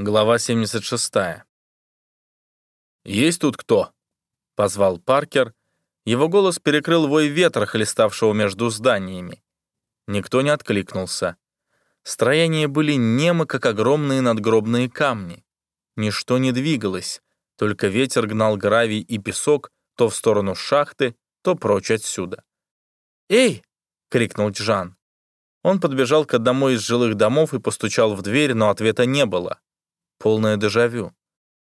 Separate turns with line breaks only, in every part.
Глава 76. «Есть тут кто?» — позвал Паркер. Его голос перекрыл вой ветра, хлеставшего между зданиями. Никто не откликнулся. Строения были немы, как огромные надгробные камни. Ничто не двигалось, только ветер гнал гравий и песок то в сторону шахты, то прочь отсюда. «Эй!» — крикнул Джан. Он подбежал к одному из жилых домов и постучал в дверь, но ответа не было полное дежавю.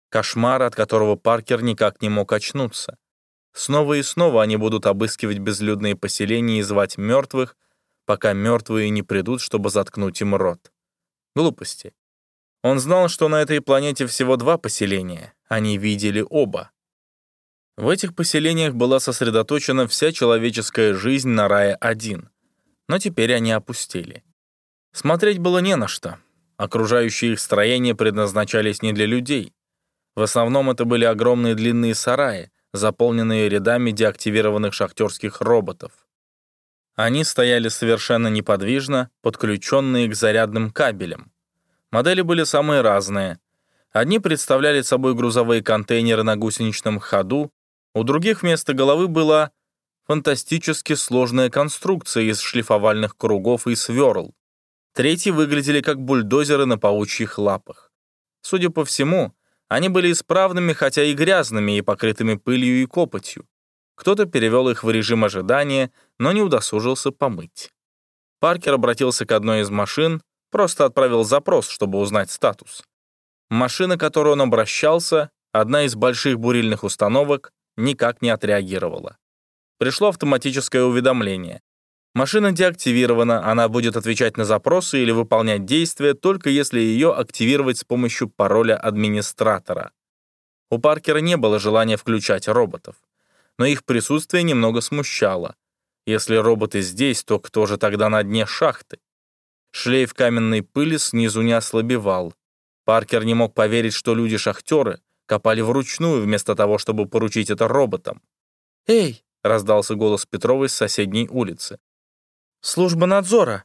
Кошмар, от которого Паркер никак не мог очнуться. Снова и снова они будут обыскивать безлюдные поселения и звать мертвых, пока мертвые не придут, чтобы заткнуть им рот. Глупости. Он знал, что на этой планете всего два поселения. Они видели оба. В этих поселениях была сосредоточена вся человеческая жизнь на Рае-1. Но теперь они опустели. Смотреть было не на что. Окружающие их строения предназначались не для людей. В основном это были огромные длинные сараи, заполненные рядами деактивированных шахтерских роботов. Они стояли совершенно неподвижно, подключенные к зарядным кабелям. Модели были самые разные. Одни представляли собой грузовые контейнеры на гусеничном ходу, у других вместо головы была фантастически сложная конструкция из шлифовальных кругов и сверл. Третьи выглядели как бульдозеры на паучьих лапах. Судя по всему, они были исправными, хотя и грязными, и покрытыми пылью и копотью. Кто-то перевел их в режим ожидания, но не удосужился помыть. Паркер обратился к одной из машин, просто отправил запрос, чтобы узнать статус. Машина, к которой он обращался, одна из больших бурильных установок, никак не отреагировала. Пришло автоматическое уведомление. Машина деактивирована, она будет отвечать на запросы или выполнять действия, только если ее активировать с помощью пароля администратора. У Паркера не было желания включать роботов, но их присутствие немного смущало. Если роботы здесь, то кто же тогда на дне шахты? Шлейф каменной пыли снизу не ослабевал. Паркер не мог поверить, что люди-шахтеры копали вручную, вместо того, чтобы поручить это роботам. «Эй!» — раздался голос Петровой с соседней улицы. «Служба надзора.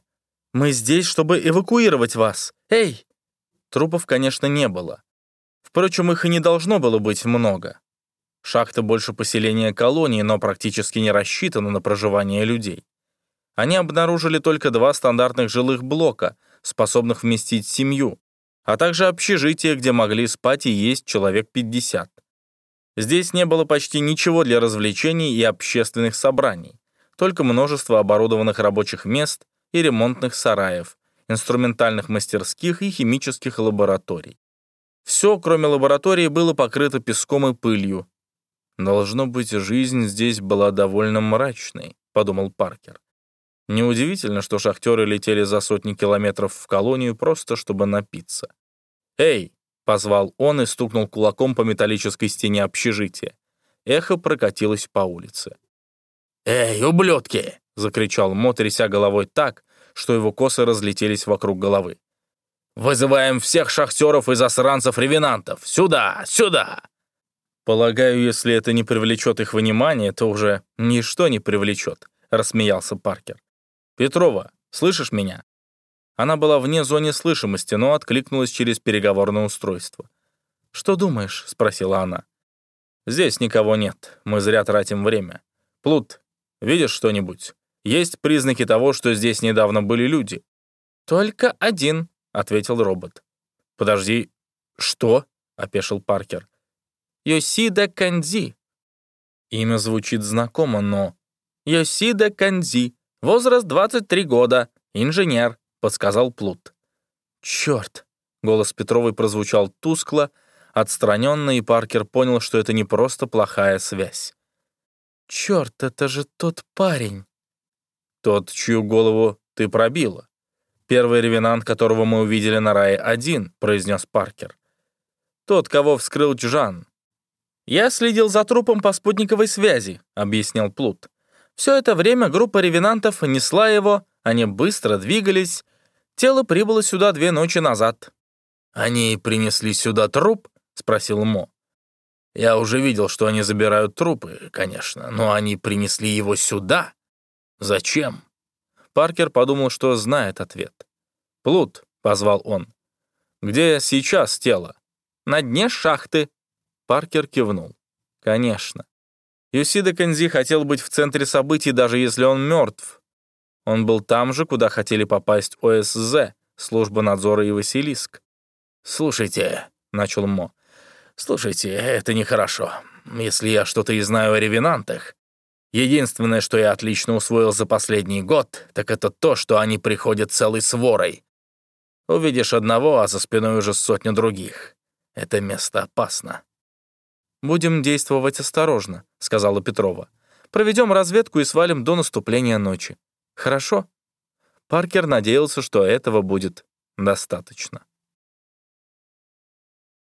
Мы здесь, чтобы эвакуировать вас. Эй!» Трупов, конечно, не было. Впрочем, их и не должно было быть много. Шахта больше поселения колонии, но практически не рассчитана на проживание людей. Они обнаружили только два стандартных жилых блока, способных вместить семью, а также общежитие, где могли спать и есть человек 50. Здесь не было почти ничего для развлечений и общественных собраний только множество оборудованных рабочих мест и ремонтных сараев, инструментальных мастерских и химических лабораторий. Все, кроме лаборатории, было покрыто песком и пылью. «Должно быть, жизнь здесь была довольно мрачной», — подумал Паркер. Неудивительно, что шахтеры летели за сотни километров в колонию просто, чтобы напиться. «Эй!» — позвал он и стукнул кулаком по металлической стене общежития. Эхо прокатилось по улице. «Эй, ублюдки!» — закричал Мо, тряся головой так, что его косы разлетелись вокруг головы. «Вызываем всех шахтеров и засранцев-ревенантов! Сюда! Сюда!» «Полагаю, если это не привлечет их внимание, то уже ничто не привлечет», — рассмеялся Паркер. «Петрова, слышишь меня?» Она была вне зоны слышимости, но откликнулась через переговорное устройство. «Что думаешь?» — спросила она. «Здесь никого нет. Мы зря тратим время. Плут, Видишь что-нибудь? Есть признаки того, что здесь недавно были люди?» «Только один», — ответил робот. «Подожди, что?» — опешил Паркер. «Йосида Канзи». Имя звучит знакомо, но... «Йосида Канзи. Возраст 23 года. Инженер», — подсказал Плут. «Черт!» — голос Петровой прозвучал тускло, отстраненно, и Паркер понял, что это не просто плохая связь. «Черт, это же тот парень!» «Тот, чью голову ты пробила. Первый ревенант, которого мы увидели на рае один», — произнес Паркер. «Тот, кого вскрыл Джан». «Я следил за трупом по спутниковой связи», — объяснил Плут. «Все это время группа ревенантов несла его, они быстро двигались. Тело прибыло сюда две ночи назад». «Они принесли сюда труп?» — спросил Мо. Я уже видел, что они забирают трупы, конечно, но они принесли его сюда. Зачем? Паркер подумал, что знает ответ. «Плут», — позвал он. Где сейчас тело? На дне шахты. Паркер кивнул. Конечно. Юсида Кензи хотел быть в центре событий, даже если он мертв. Он был там же, куда хотели попасть ОСЗ, служба надзора и Василиск.
«Слушайте», — начал Мо, — «слушайте, это нехорошо. Если я что-то и знаю о ревенантах, единственное, что я отлично усвоил за последний год, так это то, что они приходят целой сворой. Увидишь одного, а за спиной уже сотню других. Это место опасно».
«Будем действовать осторожно», — сказала Петрова. «Проведем разведку и свалим до наступления ночи. Хорошо?» Паркер надеялся, что этого будет достаточно.